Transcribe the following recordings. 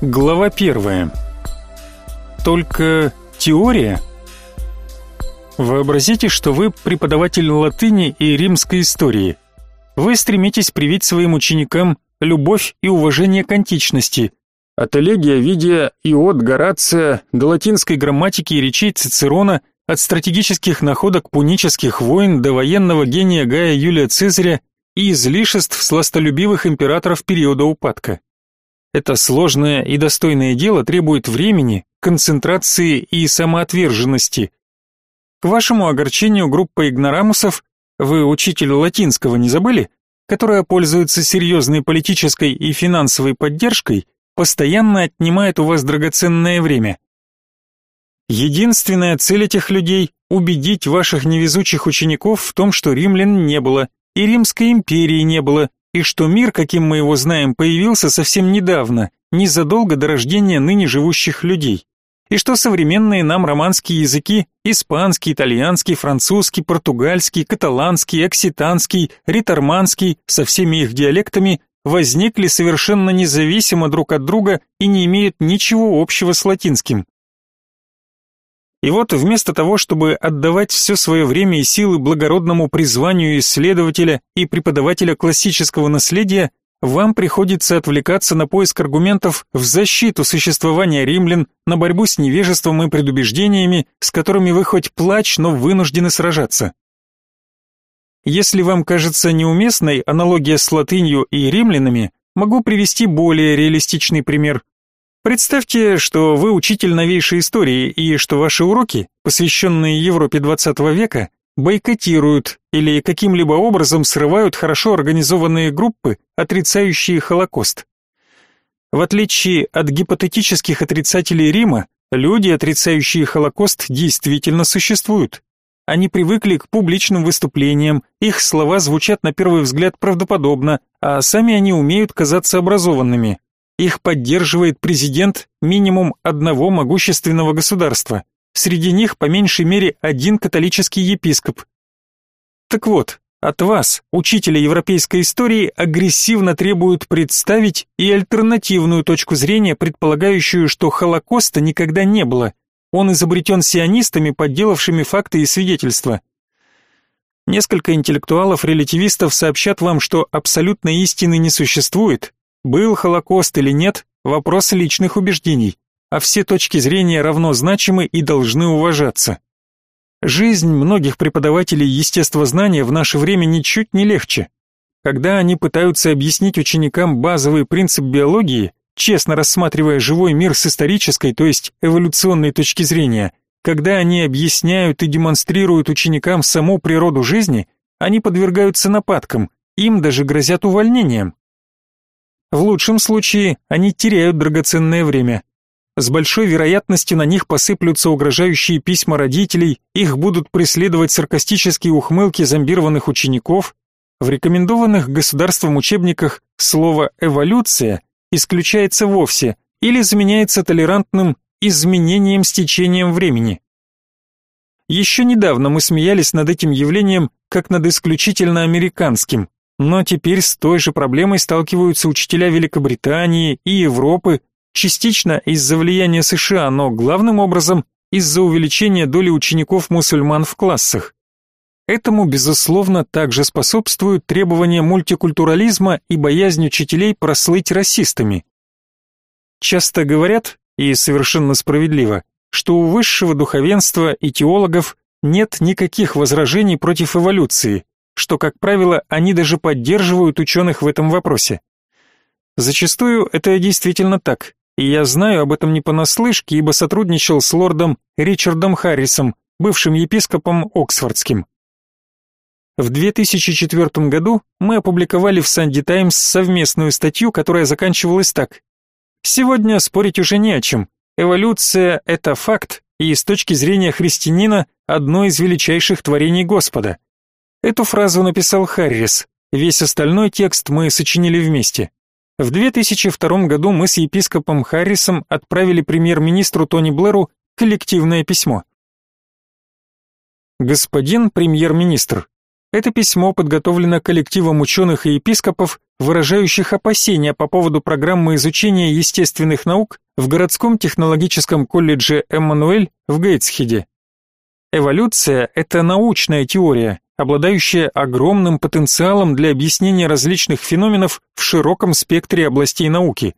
Глава первая. Только теория? Вообразите, что вы преподаватель латыни и римской истории. Вы стремитесь привить своим ученикам любовь и уважение к античности, от Элегия, Видия и от Горация до латинской грамматики и речей Цицерона, от стратегических находок пунических войн до военного гения Гая Юлия Цезаря и излишеств сластолюбивых императоров периода упадка. Это сложное и достойное дело требует времени, концентрации и самоотверженности. К вашему огорчению группа игнорамусов, вы учитель латинского не забыли, которая пользуется серьезной политической и финансовой поддержкой, постоянно отнимает у вас драгоценное время. Единственная цель этих людей – убедить ваших невезучих учеников в том, что римлян не было, и Римской империи не было, и что мир, каким мы его знаем, появился совсем недавно, незадолго до рождения ныне живущих людей, и что современные нам романские языки – испанский, итальянский, французский, португальский, каталанский, окситанский, риторманский со всеми их диалектами возникли совершенно независимо друг от друга и не имеют ничего общего с латинским. И вот вместо того, чтобы отдавать все свое время и силы благородному призванию исследователя и преподавателя классического наследия, вам приходится отвлекаться на поиск аргументов в защиту существования римлян, на борьбу с невежеством и предубеждениями, с которыми вы хоть плачь, но вынуждены сражаться. Если вам кажется неуместной аналогия с латынью и римлянами, могу привести более реалистичный пример. Представьте, что вы учитель новейшей истории и что ваши уроки, посвященные Европе XX века, бойкотируют или каким-либо образом срывают хорошо организованные группы, отрицающие Холокост. В отличие от гипотетических отрицателей Рима, люди, отрицающие Холокост, действительно существуют. Они привыкли к публичным выступлениям, их слова звучат на первый взгляд правдоподобно, а сами они умеют казаться образованными. Их поддерживает президент минимум одного могущественного государства. Среди них по меньшей мере один католический епископ. Так вот, от вас, учителя европейской истории, агрессивно требуют представить и альтернативную точку зрения, предполагающую, что Холокоста никогда не было. Он изобретен сионистами, подделавшими факты и свидетельства. Несколько интеллектуалов-релятивистов сообщат вам, что абсолютной истины не существует, был Холокост или нет – вопрос личных убеждений, а все точки зрения равно значимы и должны уважаться. Жизнь многих преподавателей естествознания в наше время ничуть не легче. Когда они пытаются объяснить ученикам базовый принцип биологии, честно рассматривая живой мир с исторической, то есть эволюционной точки зрения, когда они объясняют и демонстрируют ученикам саму природу жизни, они подвергаются нападкам, им даже грозят увольнением. В лучшем случае они теряют драгоценное время. С большой вероятностью на них посыплются угрожающие письма родителей, их будут преследовать саркастические ухмылки зомбированных учеников. В рекомендованных государством учебниках слово «эволюция» исключается вовсе или заменяется толерантным изменением с течением времени. Еще недавно мы смеялись над этим явлением как над исключительно американским, но теперь с той же проблемой сталкиваются учителя Великобритании и Европы, частично из-за влияния США, но главным образом из-за увеличения доли учеников-мусульман в классах. Этому, безусловно, также способствуют требования мультикультурализма и боязнь учителей прослыть расистами. Часто говорят, и совершенно справедливо, что у высшего духовенства и теологов нет никаких возражений против эволюции, что, как правило, они даже поддерживают ученых в этом вопросе. Зачастую это действительно так, и я знаю об этом не понаслышке, ибо сотрудничал с лордом Ричардом Харрисом, бывшим епископом Оксфордским. В 2004 году мы опубликовали в Санди Таймс совместную статью, которая заканчивалась так. Сегодня спорить уже не о чем. Эволюция – это факт, и с точки зрения христианина – одно из величайших творений Господа – Эту фразу написал Харрис. Весь остальной текст мы сочинили вместе. В 2002 году мы с епископом Харрисом отправили премьер-министру Тони Блэру коллективное письмо. Господин премьер-министр, Это письмо подготовлено коллективом ученых и епископов, выражающих опасения по поводу программы изучения естественных наук в городском технологическом колледже Эммануэль в Гейтсхеде. Эволюция – это научная теория, обладающая огромным потенциалом для объяснения различных феноменов в широком спектре областей науки.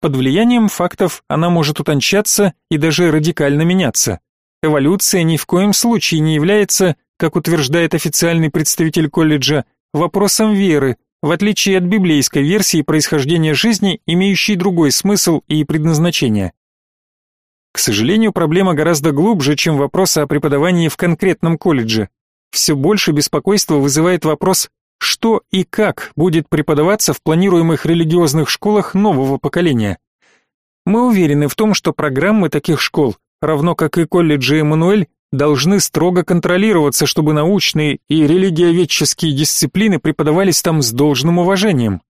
Под влиянием фактов она может утончаться и даже радикально меняться. Эволюция ни в коем случае не является как утверждает официальный представитель колледжа, вопросом веры, в отличие от библейской версии происхождения жизни, имеющей другой смысл и предназначение. К сожалению, проблема гораздо глубже, чем вопрос о преподавании в конкретном колледже. Все больше беспокойства вызывает вопрос, что и как будет преподаваться в планируемых религиозных школах нового поколения. Мы уверены в том, что программы таких школ, равно как и колледжи Эммануэль, должны строго контролироваться, чтобы научные и религиоведческие дисциплины преподавались там с должным уважением.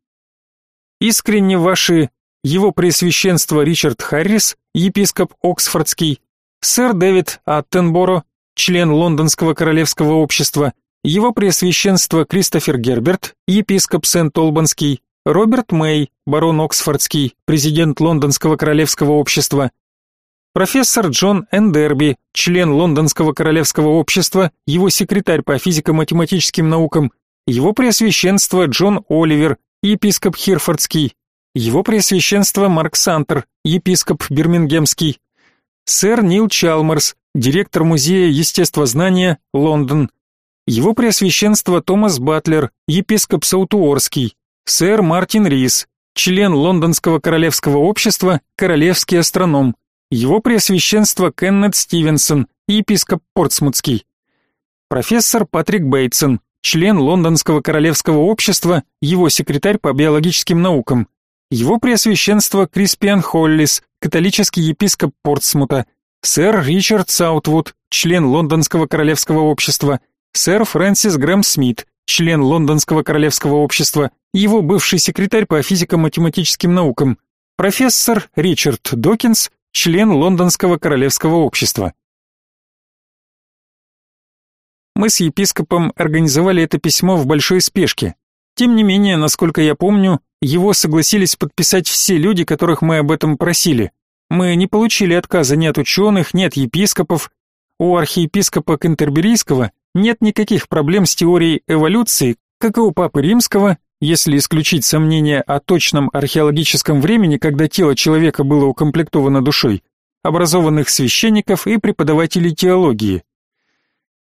Искренне ваши его Преосвященство Ричард Харрис, епископ Оксфордский, сэр Дэвид Аттенборо, член Лондонского королевского общества, его Преосвященство Кристофер Герберт, епископ Сент-Олбанский, Роберт Мэй, барон Оксфордский, президент Лондонского королевского общества, Профессор Джон Эндерби, член Лондонского королевского общества, его секретарь по физико-математическим наукам, его преосвященство Джон Оливер, епископ Хирфордский, его преосвященство Марк Сантер, епископ Бирмингемский, сэр Нил Чалмерс, директор музея естествознания, Лондон, его преосвященство Томас Батлер, епископ Саутуорский, сэр Мартин Рис, член Лондонского королевского общества, королевский астроном, его Преосвященство Кеннет Стивенсон, епископ Портсмутский, профессор Патрик Бейтсон, член Лондонского королевского общества, его секретарь по биологическим наукам, его Преосвященство Криспиан Холлис, католический епископ Портсмута, сэр Ричард Саутвуд, член Лондонского королевского общества, сэр Фрэнсис Грэм Смит, член Лондонского королевского общества, его бывший секретарь по физико-математическим наукам, профессор Ричард Докинс, член Лондонского королевского общества. Мы с епископом организовали это письмо в большой спешке. Тем не менее, насколько я помню, его согласились подписать все люди, которых мы об этом просили. Мы не получили отказа ни от ученых, ни от епископов. У архиепископа Кентерберийского нет никаких проблем с теорией эволюции, как и у папы Римского, если исключить сомнения о точном археологическом времени, когда тело человека было укомплектовано душой, образованных священников и преподавателей теологии.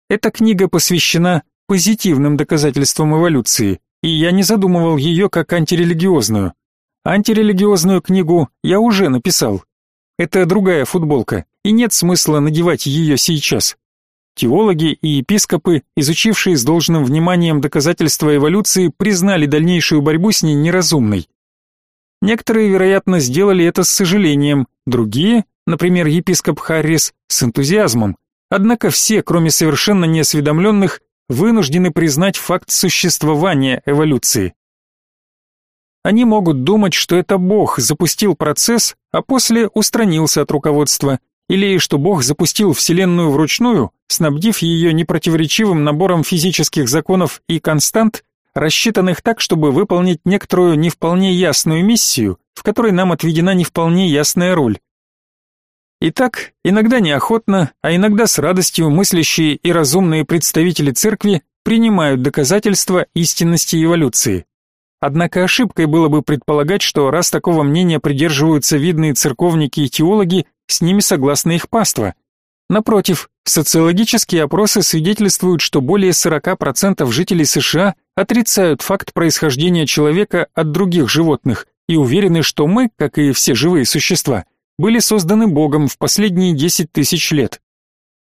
Эта книга посвящена позитивным доказательствам эволюции, и я не задумывал ее как антирелигиозную. Антирелигиозную книгу я уже написал. Это другая футболка, и нет смысла надевать ее сейчас. Теологи и епископы, изучившие с должным вниманием доказательства эволюции, признали дальнейшую борьбу с ней неразумной. Некоторые, вероятно, сделали это с сожалением, другие, например, епископ Харрис, с энтузиазмом. Однако все, кроме совершенно неосведомленных, вынуждены признать факт существования эволюции. Они могут думать, что это Бог запустил процесс, а после устранился от руководства – или что Бог запустил Вселенную вручную, снабдив ее непротиворечивым набором физических законов и констант, рассчитанных так, чтобы выполнить некоторую не вполне ясную миссию, в которой нам отведена не вполне ясная роль. Итак, иногда неохотно, а иногда с радостью мыслящие и разумные представители церкви принимают доказательства истинности эволюции. Однако ошибкой было бы предполагать, что раз такого мнения придерживаются видные церковники и теологи, с ними согласна их паства. Напротив, социологические опросы свидетельствуют, что более 40% жителей США отрицают факт происхождения человека от других животных и уверены, что мы, как и все живые существа, были созданы Богом в последние 10 тысяч лет.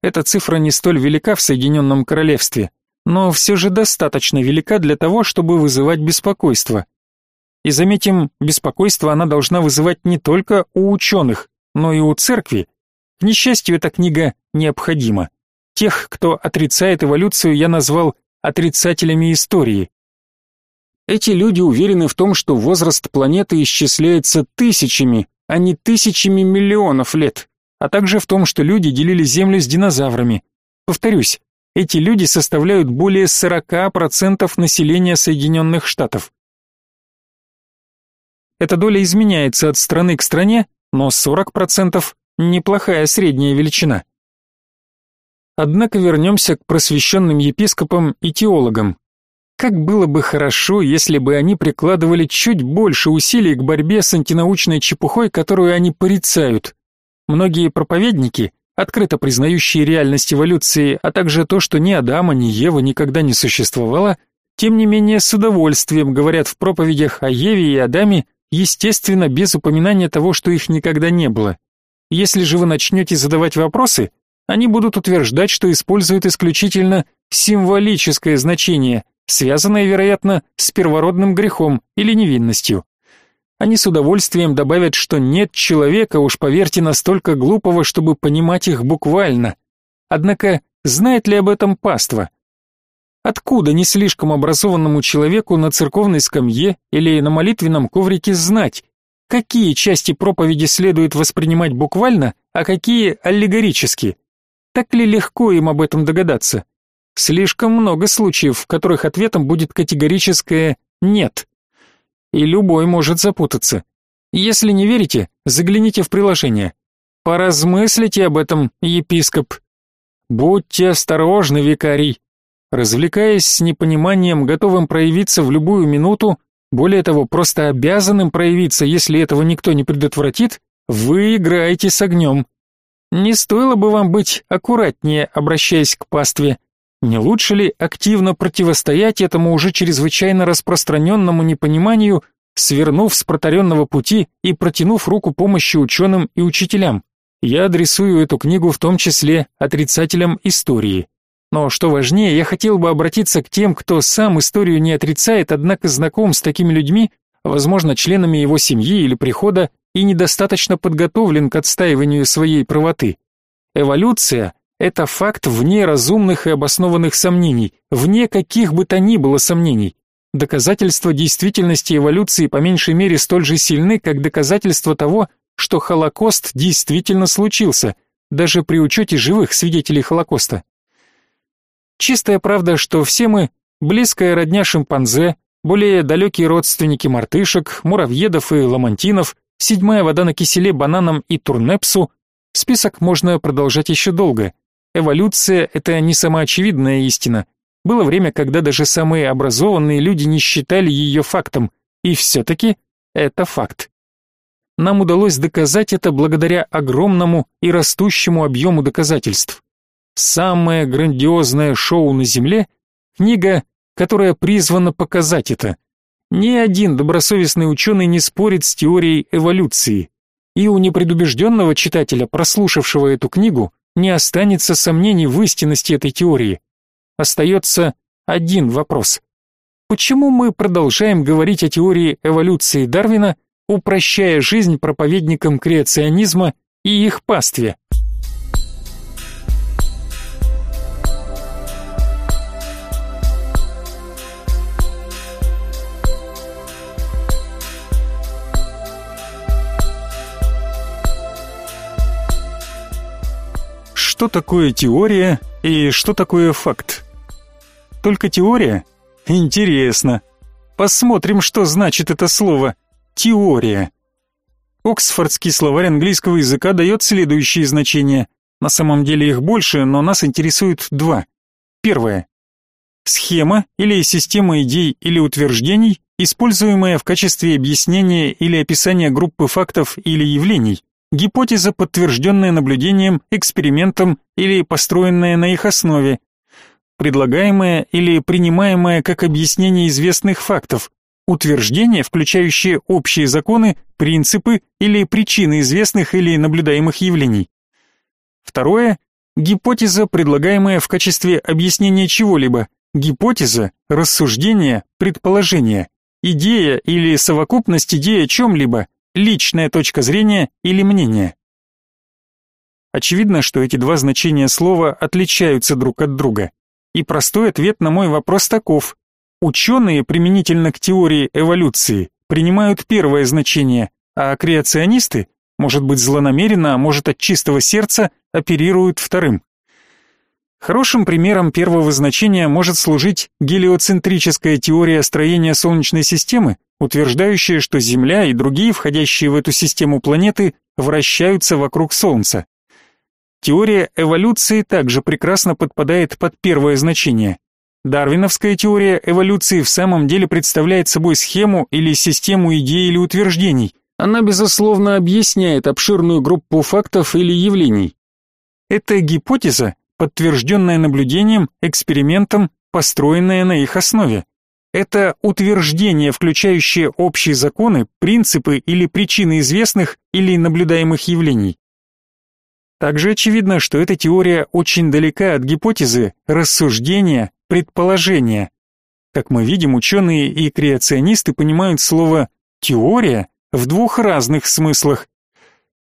Эта цифра не столь велика в Соединенном Королевстве, но все же достаточно велика для того, чтобы вызывать беспокойство. И заметим, беспокойство она должна вызывать не только у ученых, но и у церкви. К несчастью, эта книга необходима. Тех, кто отрицает эволюцию, я назвал отрицателями истории. Эти люди уверены в том, что возраст планеты исчисляется тысячами, а не тысячами миллионов лет, а также в том, что люди делили Землю с динозаврами. Повторюсь, эти люди составляют более 40% населения Соединенных Штатов. Эта доля изменяется от страны к стране, но 40% – неплохая средняя величина. Однако вернемся к просвещенным епископам и теологам. Как было бы хорошо, если бы они прикладывали чуть больше усилий к борьбе с антинаучной чепухой, которую они порицают. Многие проповедники, открыто признающие реальность эволюции, а также то, что ни Адама, ни Ева никогда не существовало, тем не менее с удовольствием говорят в проповедях о Еве и Адаме, естественно, без упоминания того, что их никогда не было. Если же вы начнете задавать вопросы, они будут утверждать, что используют исключительно символическое значение, связанное, вероятно, с первородным грехом или невинностью. Они с удовольствием добавят, что нет человека, уж поверьте, настолько глупого, чтобы понимать их буквально. Однако, знает ли об этом паства? Откуда не слишком образованному человеку на церковной скамье или на молитвенном коврике знать, какие части проповеди следует воспринимать буквально, а какие аллегорически? Так ли легко им об этом догадаться? Слишком много случаев, в которых ответом будет категорическое «нет» и любой может запутаться. Если не верите, загляните в приложение. Поразмыслите об этом, епископ. Будьте осторожны, викарий. Развлекаясь с непониманием, готовым проявиться в любую минуту, более того, просто обязанным проявиться, если этого никто не предотвратит, вы играете с огнем. Не стоило бы вам быть аккуратнее, обращаясь к пастве. Не лучше ли активно противостоять этому уже чрезвычайно распространенному непониманию, свернув с протаренного пути и протянув руку помощи ученым и учителям? Я адресую эту книгу в том числе отрицателям истории. Но что важнее, я хотел бы обратиться к тем, кто сам историю не отрицает, однако знаком с такими людьми, возможно, членами его семьи или прихода, и недостаточно подготовлен к отстаиванию своей правоты. Эволюция это факт вне разумных и обоснованных сомнений, вне каких бы то ни было сомнений. Доказательства действительности эволюции по меньшей мере столь же сильны, как доказательства того, что Холокост действительно случился, даже при учете живых свидетелей Холокоста. Чистая правда, что все мы близкая родня шимпанзе, более далекие родственники мартышек, муравьедов и ламантинов, седьмая вода на киселе бананам и турнепсу. Список можно продолжать еще долго. Эволюция — это не самоочевидная истина. Было время, когда даже самые образованные люди не считали ее фактом, и все-таки это факт. Нам удалось доказать это благодаря огромному и растущему объему доказательств. Самое грандиозное шоу на Земле — книга, которая призвана показать это. Ни один добросовестный ученый не спорит с теорией эволюции. И у непредубежденного читателя, прослушавшего эту книгу, не останется сомнений в истинности этой теории. Остается один вопрос. Почему мы продолжаем говорить о теории эволюции Дарвина, упрощая жизнь проповедникам креационизма и их пастве? Что такое теория и что такое факт. Только теория? Интересно. Посмотрим, что значит это слово «теория». Оксфордский словарь английского языка дает следующие значения. На самом деле их больше, но нас интересует два. Первое. Схема или система идей или утверждений, используемая в качестве объяснения или описания группы фактов или явлений. Гипотеза, подтвержденная наблюдением, экспериментом или построенная на их основе. Предлагаемая или принимаемая как объяснение известных фактов. Утверждение, включающее общие законы, принципы или причины известных или наблюдаемых явлений. Второе гипотеза, предлагаемая в качестве объяснения чего-либо. Гипотеза, рассуждение, предположение, идея или совокупность идей о чем-либо, личная точка зрения или мнение. Очевидно, что эти два значения слова отличаются друг от друга. И простой ответ на мой вопрос таков. Ученые применительно к теории эволюции принимают первое значение, а креационисты, может быть злонамеренно, а может от чистого сердца, оперируют вторым. Хорошим примером первого значения может служить гелиоцентрическая теория строения Солнечной системы, утверждающая, что Земля и другие входящие в эту систему планеты вращаются вокруг Солнца. Теория эволюции также прекрасно подпадает под первое значение. Дарвиновская теория эволюции в самом деле представляет собой схему или систему идей или утверждений. Она, безусловно, объясняет обширную группу фактов или явлений. Это гипотеза, подтвержденное наблюдением, экспериментом, построенное на их основе. Это утверждение, включающее общие законы, принципы или причины известных или наблюдаемых явлений. Также очевидно, что эта теория очень далека от гипотезы, рассуждения, предположения. Как мы видим, ученые и креационисты понимают слово «теория» в двух разных смыслах,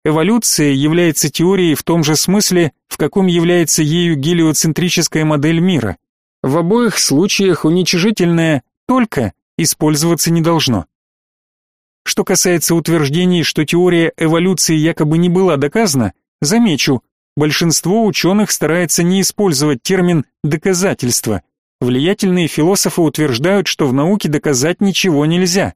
Эволюция является теорией в том же смысле, в каком является ею гелиоцентрическая модель мира. В обоих случаях уничижительное «только» использоваться не должно. Что касается утверждений, что теория эволюции якобы не была доказана, замечу, большинство ученых старается не использовать термин «доказательство». Влиятельные философы утверждают, что в науке доказать ничего нельзя.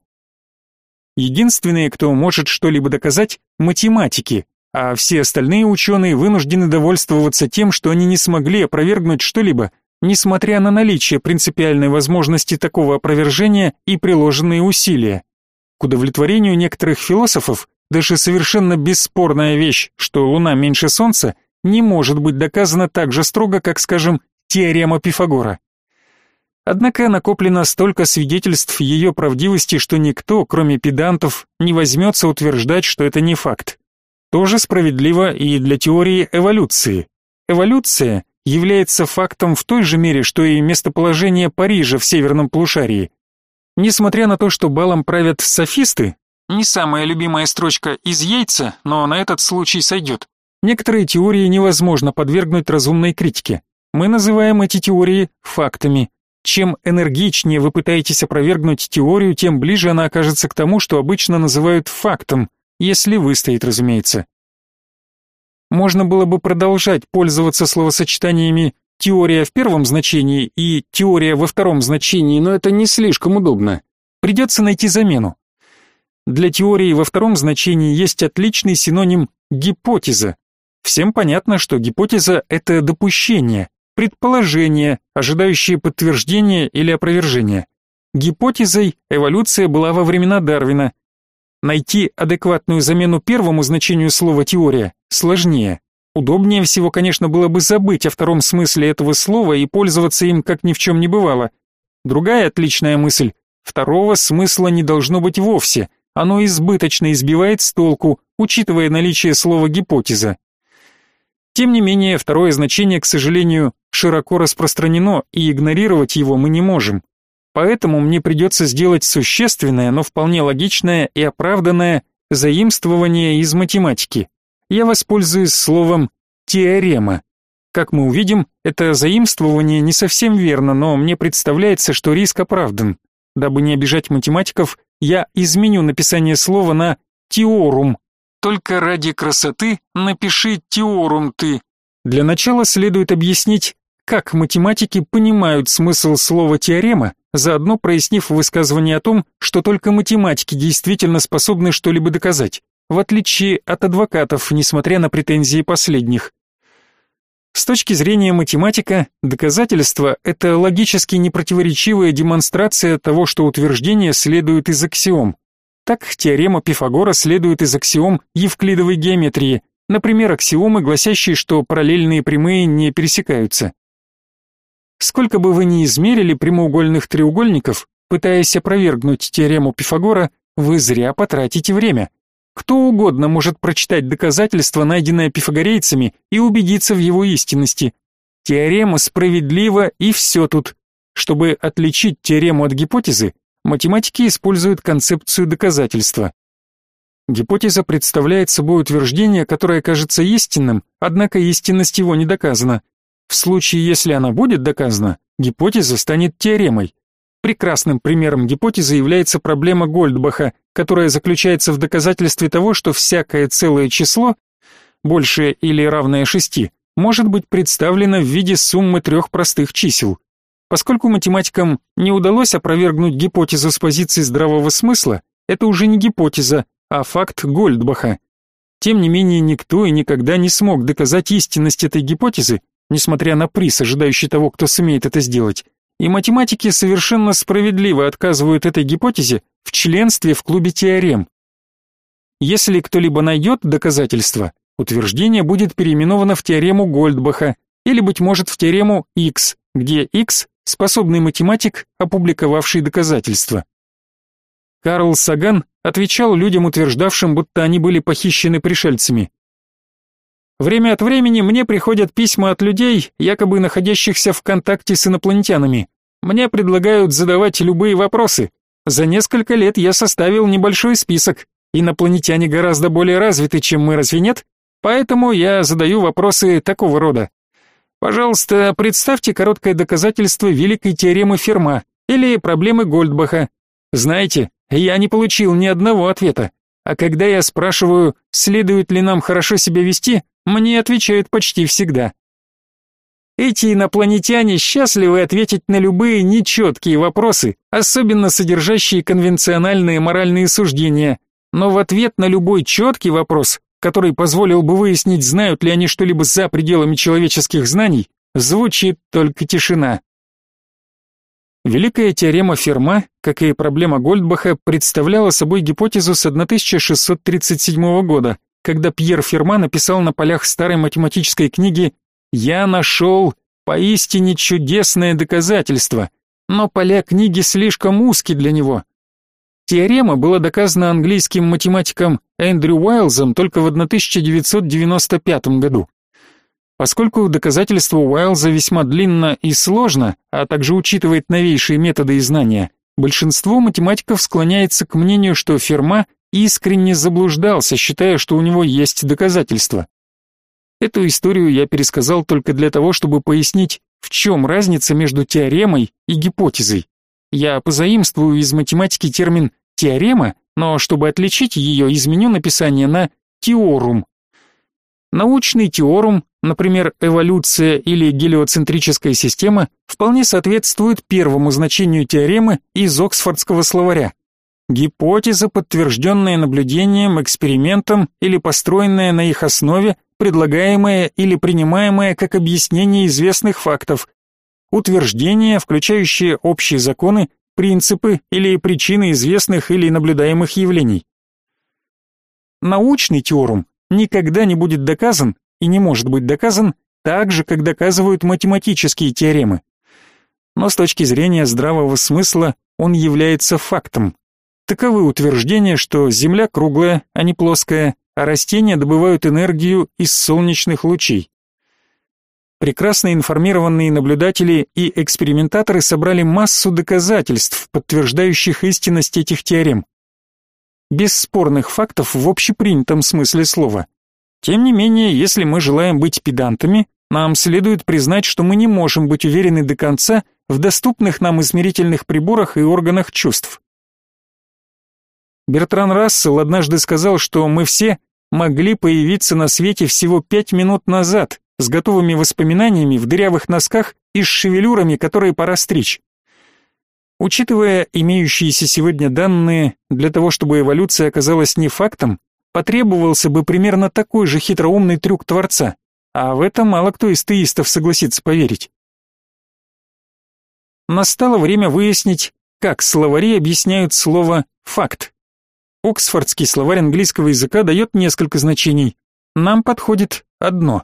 Единственные, кто может что-либо доказать, математики, а все остальные ученые вынуждены довольствоваться тем, что они не смогли опровергнуть что-либо, несмотря на наличие принципиальной возможности такого опровержения и приложенные усилия. К удовлетворению некоторых философов даже совершенно бесспорная вещь, что Луна меньше Солнца, не может быть доказана так же строго, как, скажем, теорема Пифагора. Однако накоплено столько свидетельств ее правдивости, что никто, кроме педантов, не возьмется утверждать, что это не факт. Тоже справедливо и для теории эволюции. Эволюция является фактом в той же мере, что и местоположение Парижа в северном полушарии. Несмотря на то, что балом правят софисты, не самая любимая строчка из яйца, но на этот случай сойдет. Некоторые теории невозможно подвергнуть разумной критике. Мы называем эти теории фактами. Чем энергичнее вы пытаетесь опровергнуть теорию, тем ближе она окажется к тому, что обычно называют фактом, если выстоит, разумеется. Можно было бы продолжать пользоваться словосочетаниями «теория в первом значении» и «теория во втором значении», но это не слишком удобно. Придется найти замену. Для теории во втором значении есть отличный синоним «гипотеза». Всем понятно, что гипотеза – это допущение, предположения, ожидающие подтверждения или опровержения. Гипотезой эволюция была во времена Дарвина. Найти адекватную замену первому значению слова «теория» сложнее. Удобнее всего, конечно, было бы забыть о втором смысле этого слова и пользоваться им как ни в чем не бывало. Другая отличная мысль – второго смысла не должно быть вовсе, оно избыточно избивает с толку, учитывая наличие слова «гипотеза». Тем не менее, второе значение, к сожалению, широко распространено, и игнорировать его мы не можем. Поэтому мне придется сделать существенное, но вполне логичное и оправданное заимствование из математики. Я воспользуюсь словом «теорема». Как мы увидим, это заимствование не совсем верно, но мне представляется, что риск оправдан. Дабы не обижать математиков, я изменю написание слова на «теорум», только ради красоты напиши теорум ты. Для начала следует объяснить, как математики понимают смысл слова теорема, заодно прояснив высказывание о том, что только математики действительно способны что-либо доказать, в отличие от адвокатов, несмотря на претензии последних. С точки зрения математика, доказательство – это логически непротиворечивая демонстрация того, что утверждение следует из аксиом. Так теорема Пифагора следует из аксиом евклидовой геометрии, например, аксиомы, гласящие, что параллельные прямые не пересекаются. Сколько бы вы ни измерили прямоугольных треугольников, пытаясь опровергнуть теорему Пифагора, вы зря потратите время. Кто угодно может прочитать доказательство, найденное пифагорейцами, и убедиться в его истинности. Теорема справедлива и все тут. Чтобы отличить теорему от гипотезы, математики используют концепцию доказательства. Гипотеза представляет собой утверждение, которое кажется истинным, однако истинность его не доказана. В случае, если она будет доказана, гипотеза станет теоремой. Прекрасным примером гипотезы является проблема Гольдбаха, которая заключается в доказательстве того, что всякое целое число, большее или равное шести, может быть представлена в виде суммы трех простых чисел. Поскольку математикам не удалось опровергнуть гипотезу с позиции здравого смысла, это уже не гипотеза, а факт Гольдбаха. Тем не менее, никто и никогда не смог доказать истинность этой гипотезы, несмотря на приз, ожидающий того, кто сумеет это сделать. И математики совершенно справедливо отказывают этой гипотезе в членстве в клубе теорем. Если кто-либо найдет доказательства, утверждение будет переименовано в теорему Гольдбаха или, быть может, в теорему X, где X – способный математик, опубликовавший доказательства. Карл Саган отвечал людям, утверждавшим, будто они были похищены пришельцами. Время от времени мне приходят письма от людей, якобы находящихся в контакте с инопланетянами. Мне предлагают задавать любые вопросы. За несколько лет я составил небольшой список. Инопланетяне гораздо более развиты, чем мы, разве нет? Поэтому я задаю вопросы такого рода. Пожалуйста, представьте короткое доказательство великой теоремы Ферма или проблемы Гольдбаха. Знаете, я не получил ни одного ответа. А когда я спрашиваю, следует ли нам хорошо себя вести, мне отвечают почти всегда. Эти инопланетяне счастливы ответить на любые нечеткие вопросы, особенно содержащие конвенциональные моральные суждения, но в ответ на любой четкий вопрос, который позволил бы выяснить, знают ли они что-либо за пределами человеческих знаний, звучит только тишина. Великая теорема Ферма, как и проблема Гольдбаха, представляла собой гипотезу с 1637 года, когда Пьер Ферма написал на полях старой математической книги «Я нашел поистине чудесное доказательство», но поля книги слишком узки для него. Теорема была доказана английским математиком Эндрю Уайлзом только в 1995 году. Поскольку доказательство Уайлза весьма длинно и сложно, а также учитывает новейшие методы и знания, большинство математиков склоняется к мнению, что Ферма искренне заблуждался, считая, что у него есть доказательства. Эту историю я пересказал только для того, чтобы пояснить, в чем разница между теоремой и гипотезой. Я позаимствую из математики термин «теорема», но чтобы отличить ее, изменю написание на «теорум». Научный теорум например, эволюция или гелиоцентрическая система, вполне соответствует первому значению теоремы из Оксфордского словаря. Гипотеза, подтвержденная наблюдением, экспериментом или построенная на их основе, предлагаемая или принимаемая как объяснение известных фактов. Утверждение, включающее общие законы, принципы или причины известных или наблюдаемых явлений. Научный теорем никогда не будет доказан и не может быть доказан так же, как доказывают математические теоремы. Но с точки зрения здравого смысла он является фактом. Таковы утверждения, что Земля круглая, а не плоская, а растения добывают энергию из солнечных лучей. Прекрасно информированные наблюдатели и экспериментаторы собрали массу доказательств, подтверждающих истинность этих теорем. Бесспорных фактов в общепринятом смысле слова. Тем не менее, если мы желаем быть педантами, нам следует признать, что мы не можем быть уверены до конца в доступных нам измерительных приборах и органах чувств. Бертран Рассел однажды сказал, что мы все могли появиться на свете всего пять минут назад, с готовыми воспоминаниями в дырявых носках и с шевелюрами, которые пора стричь. Учитывая имеющиеся сегодня данные, для того, чтобы эволюция оказалась не фактом, потребовался бы примерно такой же хитроумный трюк Творца, а в это мало кто из теистов согласится поверить. Настало время выяснить, как словари объясняют слово «факт». Оксфордский словарь английского языка дает несколько значений. Нам подходит одно.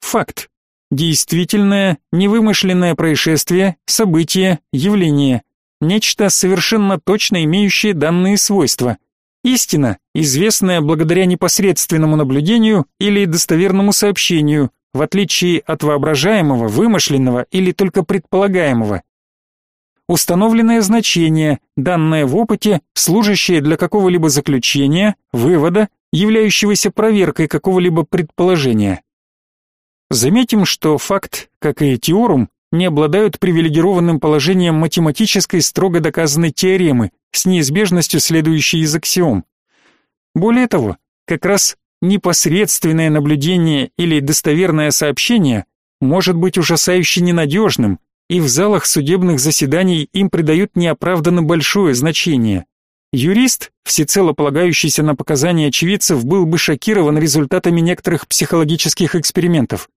Факт. Действительное, невымышленное происшествие, событие, явление. Нечто совершенно точно имеющее данные свойства – Истина, известная благодаря непосредственному наблюдению или достоверному сообщению, в отличие от воображаемого, вымышленного или только предполагаемого. Установленное значение, данное в опыте, служащее для какого-либо заключения, вывода, являющегося проверкой какого-либо предположения. Заметим, что факт, как и теорум, не обладают привилегированным положением математической строго доказанной теоремы, с неизбежностью следующей из аксиом. Более того, как раз непосредственное наблюдение или достоверное сообщение может быть ужасающе ненадежным, и в залах судебных заседаний им придают неоправданно большое значение. Юрист, всецело полагающийся на показания очевидцев, был бы шокирован результатами некоторых психологических экспериментов.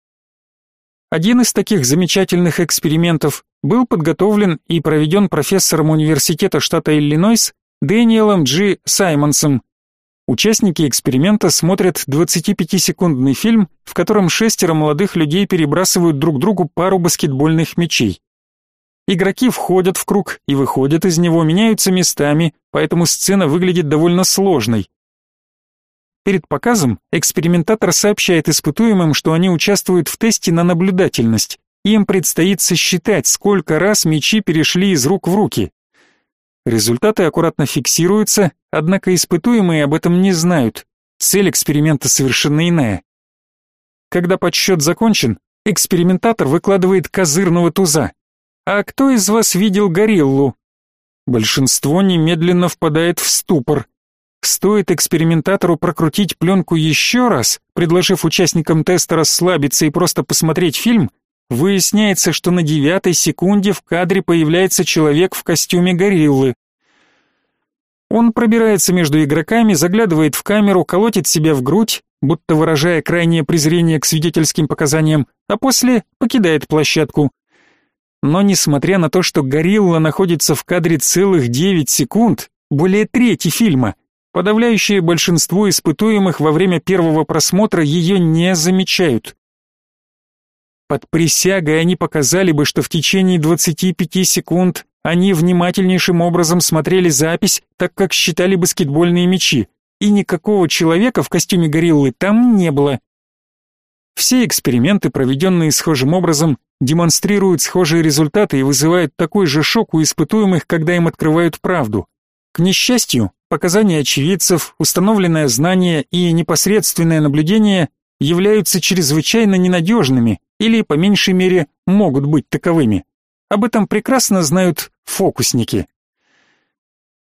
Один из таких замечательных экспериментов был подготовлен и проведен профессором университета штата Иллинойс Дэниелом Джи Саймонсом. Участники эксперимента смотрят 25-секундный фильм, в котором шестеро молодых людей перебрасывают друг другу пару баскетбольных мячей. Игроки входят в круг и выходят из него, меняются местами, поэтому сцена выглядит довольно сложной. Перед показом экспериментатор сообщает испытуемым, что они участвуют в тесте на наблюдательность. Им предстоит сосчитать, сколько раз мячи перешли из рук в руки. Результаты аккуратно фиксируются, однако испытуемые об этом не знают. Цель эксперимента совершенно иная. Когда подсчет закончен, экспериментатор выкладывает козырного туза. А кто из вас видел гориллу? Большинство немедленно впадает в ступор. Стоит экспериментатору прокрутить пленку еще раз, предложив участникам теста расслабиться и просто посмотреть фильм, выясняется, что на девятой секунде в кадре появляется человек в костюме гориллы. Он пробирается между игроками, заглядывает в камеру, колотит себя в грудь, будто выражая крайнее презрение к свидетельским показаниям, а после покидает площадку. Но несмотря на то, что горилла находится в кадре целых 9 секунд, более трети фильма, подавляющее большинство испытуемых во время первого просмотра ее не замечают. Под присягой они показали бы, что в течение 25 секунд они внимательнейшим образом смотрели запись, так как считали баскетбольные мячи, и никакого человека в костюме гориллы там не было. Все эксперименты, проведенные схожим образом, демонстрируют схожие результаты и вызывают такой же шок у испытуемых, когда им открывают правду. К несчастью, показания очевидцев, установленное знание и непосредственное наблюдение являются чрезвычайно ненадежными или, по меньшей мере, могут быть таковыми. Об этом прекрасно знают фокусники.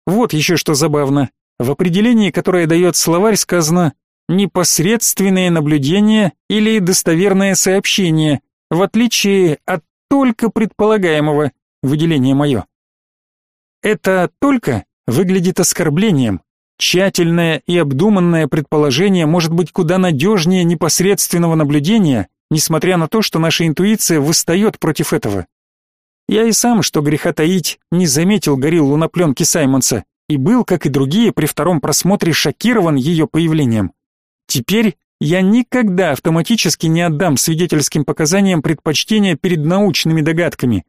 Вот еще что забавно. В определении, которое дает словарь, сказано «непосредственное наблюдение» или «достоверное сообщение», в отличие от только предполагаемого выделения мое. Это «только» выглядит оскорблением. Тщательное и обдуманное предположение может быть куда надежнее непосредственного наблюдения, несмотря на то, что наша интуиция восстает против этого. Я и сам, что греха таить, не заметил гориллу на пленке Саймонса и был, как и другие, при втором просмотре шокирован ее появлением. Теперь я никогда автоматически не отдам свидетельским показаниям предпочтения перед научными догадками.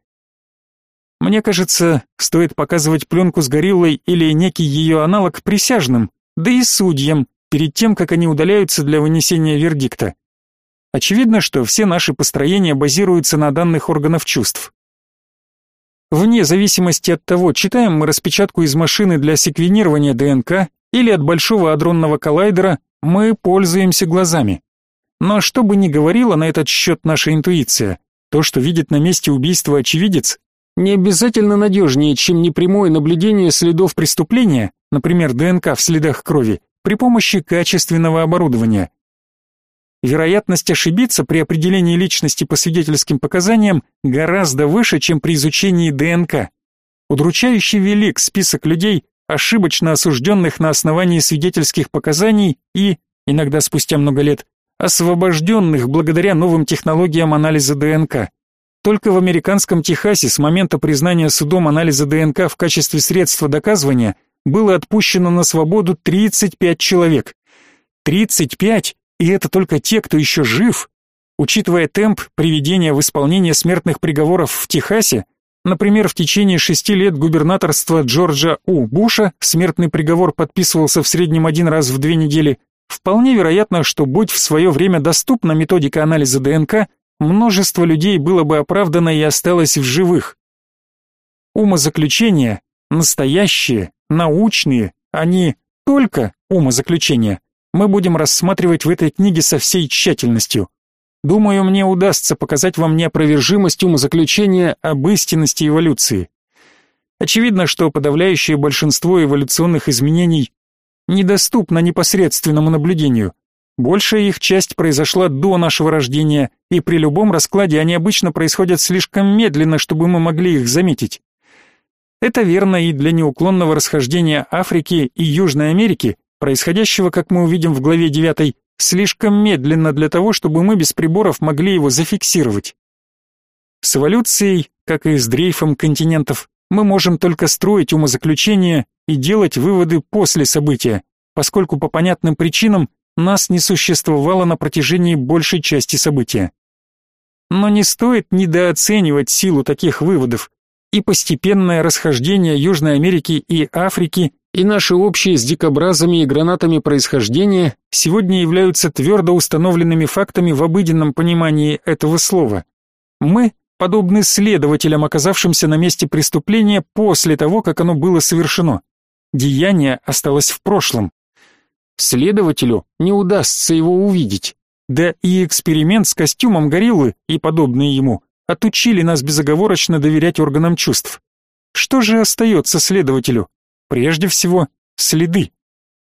Мне кажется, стоит показывать пленку с гориллой или некий ее аналог присяжным, да и судьям, перед тем, как они удаляются для вынесения вердикта. Очевидно, что все наши построения базируются на данных органов чувств. Вне зависимости от того, читаем мы распечатку из машины для секвенирования ДНК или от большого адронного коллайдера, мы пользуемся глазами. Но что бы ни говорила на этот счет наша интуиция, то, что видит на месте убийства очевидец, не обязательно надежнее, чем непрямое наблюдение следов преступления, например, ДНК в следах крови, при помощи качественного оборудования. Вероятность ошибиться при определении личности по свидетельским показаниям гораздо выше, чем при изучении ДНК. Удручающе велик список людей, ошибочно осужденных на основании свидетельских показаний и, иногда спустя много лет, освобожденных благодаря новым технологиям анализа ДНК. Только в американском Техасе с момента признания судом анализа ДНК в качестве средства доказывания было отпущено на свободу 35 человек. 35, и это только те, кто еще жив. Учитывая темп приведения в исполнение смертных приговоров в Техасе, Например, в течение шести лет губернаторства Джорджа У. Буша смертный приговор подписывался в среднем один раз в две недели. Вполне вероятно, что будь в свое время доступна методика анализа ДНК, множество людей было бы оправдано и осталось в живых. Умозаключения, настоящие, научные, они только умозаключения, мы будем рассматривать в этой книге со всей тщательностью. Думаю, мне удастся показать вам неопровержимость умозаключения об истинности эволюции. Очевидно, что подавляющее большинство эволюционных изменений недоступно непосредственному наблюдению. Большая их часть произошла до нашего рождения, и при любом раскладе они обычно происходят слишком медленно, чтобы мы могли их заметить. Это верно и для неуклонного расхождения Африки и Южной Америки, происходящего, как мы увидим в главе 9, слишком медленно для того, чтобы мы без приборов могли его зафиксировать. С эволюцией, как и с дрейфом континентов, мы можем только строить умозаключения и делать выводы после события, поскольку по понятным причинам нас не существовало на протяжении большей части события. Но не стоит недооценивать силу таких выводов, и постепенное расхождение Южной Америки и Африки, и наши общие с дикобразами и гранатами происхождения сегодня являются твердо установленными фактами в обыденном понимании этого слова. Мы подобны следователям, оказавшимся на месте преступления после того, как оно было совершено. Деяние осталось в прошлом. Следователю не удастся его увидеть. Да и эксперимент с костюмом гориллы и подобные ему отучили нас безоговорочно доверять органам чувств. Что же остается следователю? Прежде всего, следы.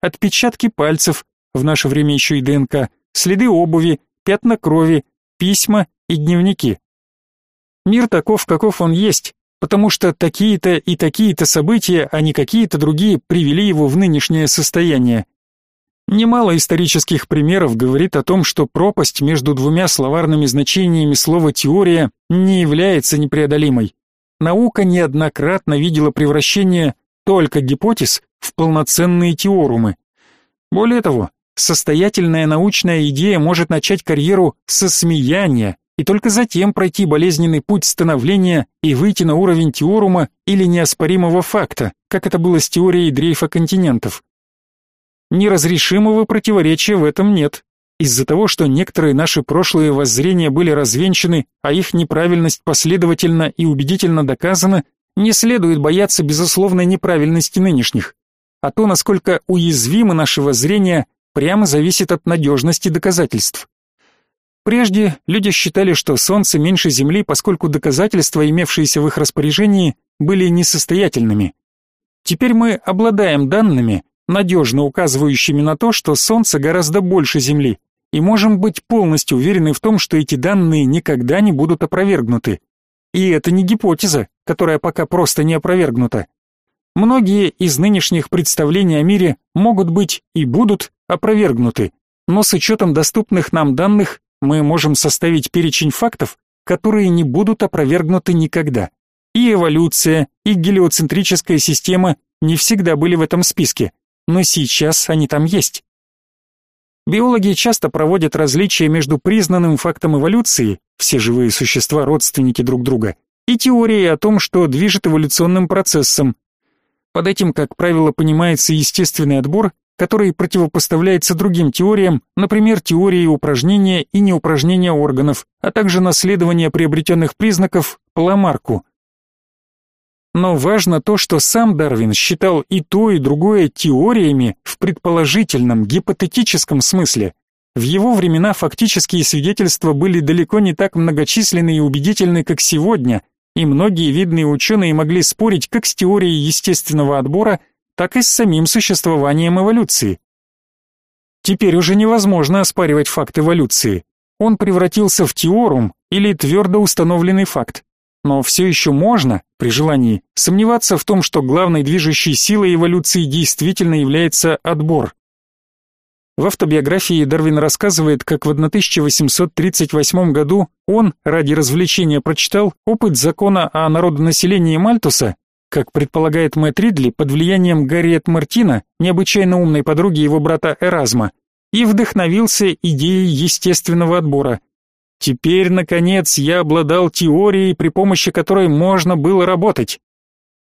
Отпечатки пальцев, в наше время еще и ДНК, следы обуви, пятна крови, письма и дневники. Мир таков, каков он есть, потому что такие-то и такие-то события, а не какие-то другие, привели его в нынешнее состояние. Немало исторических примеров говорит о том, что пропасть между двумя словарными значениями слова «теория» не является непреодолимой. Наука неоднократно видела превращение только гипотез в полноценные теорумы. Более того, состоятельная научная идея может начать карьеру со смеяния и только затем пройти болезненный путь становления и выйти на уровень теорума или неоспоримого факта, как это было с теорией дрейфа континентов. Неразрешимого противоречия в этом нет. Из-за того, что некоторые наши прошлые воззрения были развенчаны, а их неправильность последовательно и убедительно доказана, не следует бояться безусловной неправильности нынешних. А то, насколько уязвимы наши воззрения, прямо зависит от надежности доказательств. Прежде люди считали, что Солнце меньше Земли, поскольку доказательства, имевшиеся в их распоряжении, были несостоятельными. Теперь мы обладаем данными, надежно указывающими на то, что Солнце гораздо больше Земли, и можем быть полностью уверены в том, что эти данные никогда не будут опровергнуты. И это не гипотеза, которая пока просто не опровергнута. Многие из нынешних представлений о мире могут быть и будут опровергнуты, но с учетом доступных нам данных мы можем составить перечень фактов, которые не будут опровергнуты никогда. И эволюция, и гелиоцентрическая система не всегда были в этом списке, но сейчас они там есть. Биологи часто проводят различия между признанным фактом эволюции, все живые существа родственники друг друга, и теорией о том, что движет эволюционным процессом. Под этим, как правило, понимается естественный отбор, который противопоставляется другим теориям, например, теории упражнения и неупражнения органов, а также наследования приобретенных признаков по Ламарку. Но важно то, что сам Дарвин считал и то, и другое теориями в предположительном, гипотетическом смысле. В его времена фактические свидетельства были далеко не так многочисленны и убедительны, как сегодня, и многие видные ученые могли спорить как с теорией естественного отбора, так и с самим существованием эволюции. Теперь уже невозможно оспаривать факт эволюции. Он превратился в теорум или твердо установленный факт но все еще можно, при желании, сомневаться в том, что главной движущей силой эволюции действительно является отбор. В автобиографии Дарвин рассказывает, как в 1838 году он ради развлечения прочитал опыт закона о народонаселении Мальтуса, как предполагает Мэтт Ридли, под влиянием Гарриет Мартина, необычайно умной подруги его брата Эразма, и вдохновился идеей естественного отбора, Теперь, наконец, я обладал теорией, при помощи которой можно было работать.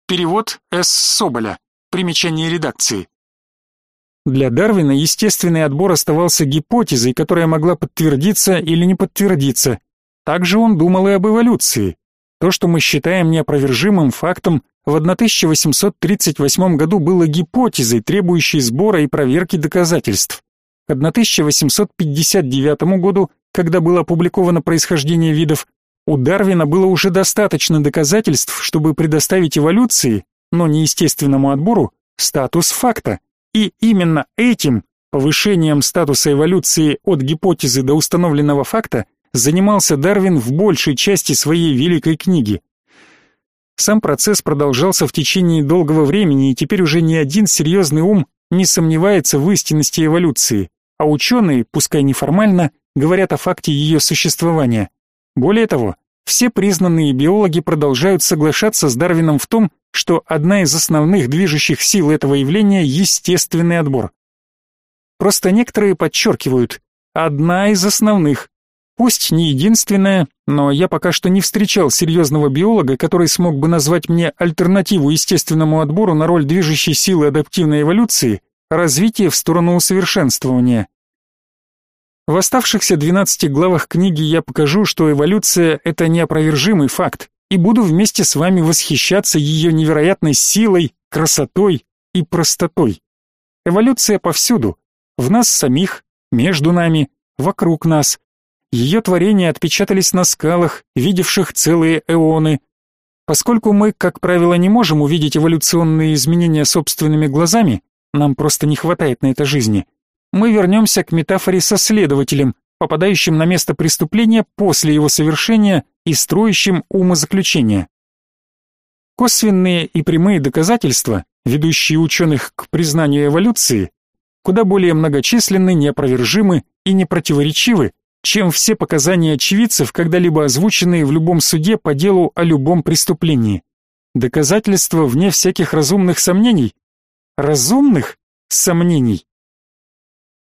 Перевод С. Соболя. Примечание редакции. Для Дарвина естественный отбор оставался гипотезой, которая могла подтвердиться или не подтвердиться. Также он думал и об эволюции. То, что мы считаем неопровержимым фактом, в 1838 году было гипотезой, требующей сбора и проверки доказательств. К 1859 году когда было опубликовано происхождение видов, у Дарвина было уже достаточно доказательств, чтобы предоставить эволюции, но не естественному отбору, статус факта. И именно этим Повышением статуса эволюции от гипотезы до установленного факта занимался Дарвин в большей части своей великой книги. Сам процесс продолжался в течение долгого времени, и теперь уже ни один серьезный ум не сомневается в истинности эволюции, а ученые, пускай неформально, говорят о факте ее существования. Более того, все признанные биологи продолжают соглашаться с Дарвином в том, что одна из основных движущих сил этого явления – естественный отбор. Просто некоторые подчеркивают «одна из основных», Пусть не единственная, но я пока что не встречал серьезного биолога, который смог бы назвать мне альтернативу естественному отбору на роль движущей силы адаптивной эволюции, развития в сторону усовершенствования. В оставшихся 12 главах книги я покажу, что эволюция – это неопровержимый факт, и буду вместе с вами восхищаться ее невероятной силой, красотой и простотой. Эволюция повсюду, в нас самих, между нами, вокруг нас, ее творения отпечатались на скалах, видевших целые эоны. Поскольку мы, как правило, не можем увидеть эволюционные изменения собственными глазами, нам просто не хватает на это жизни, мы вернемся к метафоре со следователем, попадающим на место преступления после его совершения и строящим умозаключения. Косвенные и прямые доказательства, ведущие ученых к признанию эволюции, куда более многочисленны, неопровержимы и непротиворечивы, чем все показания очевидцев, когда-либо озвученные в любом суде по делу о любом преступлении. Доказательства вне всяких разумных сомнений. Разумных сомнений.